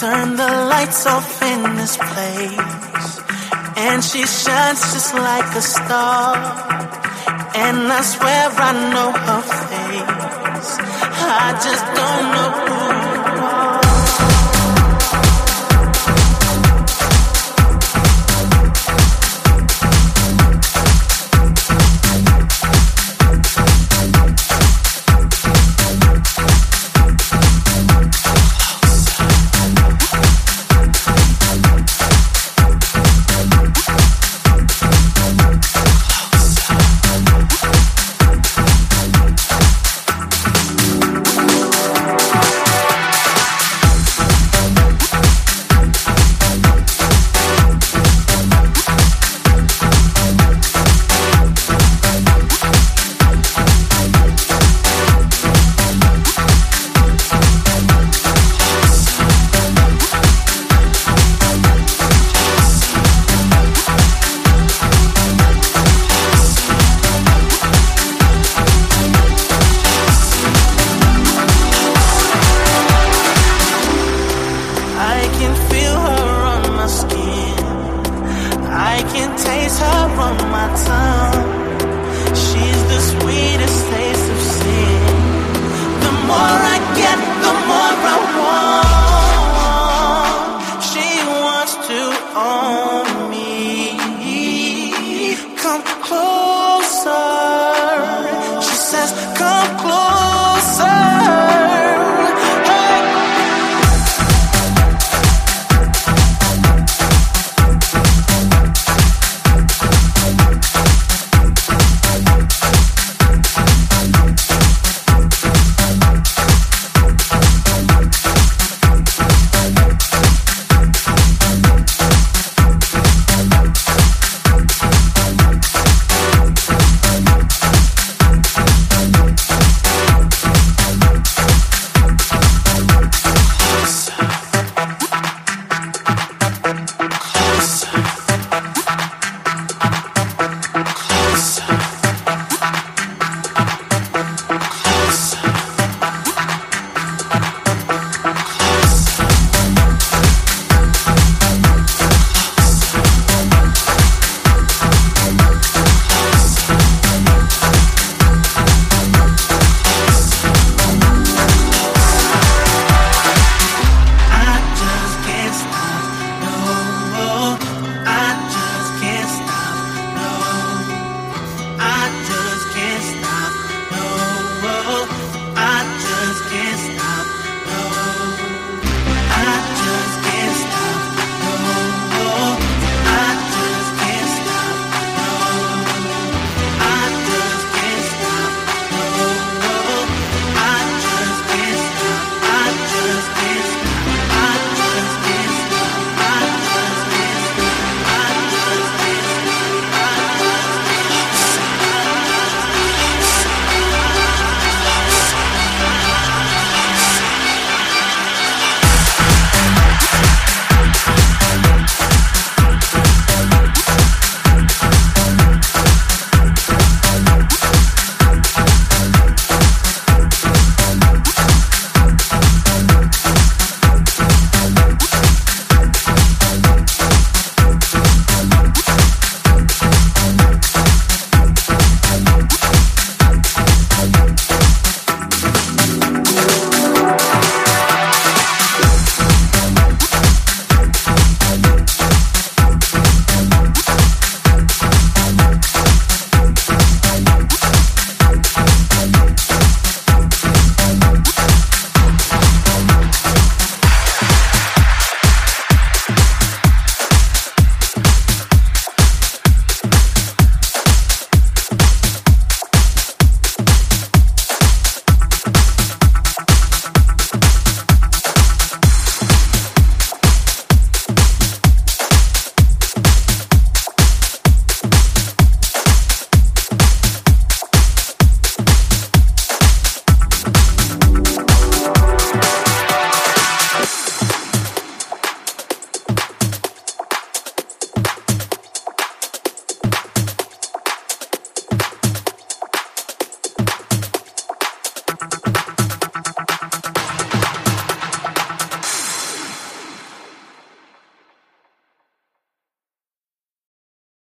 turn the lights off in this place. And she shines just like a star. And I swear I know her face. I just don't know who closer.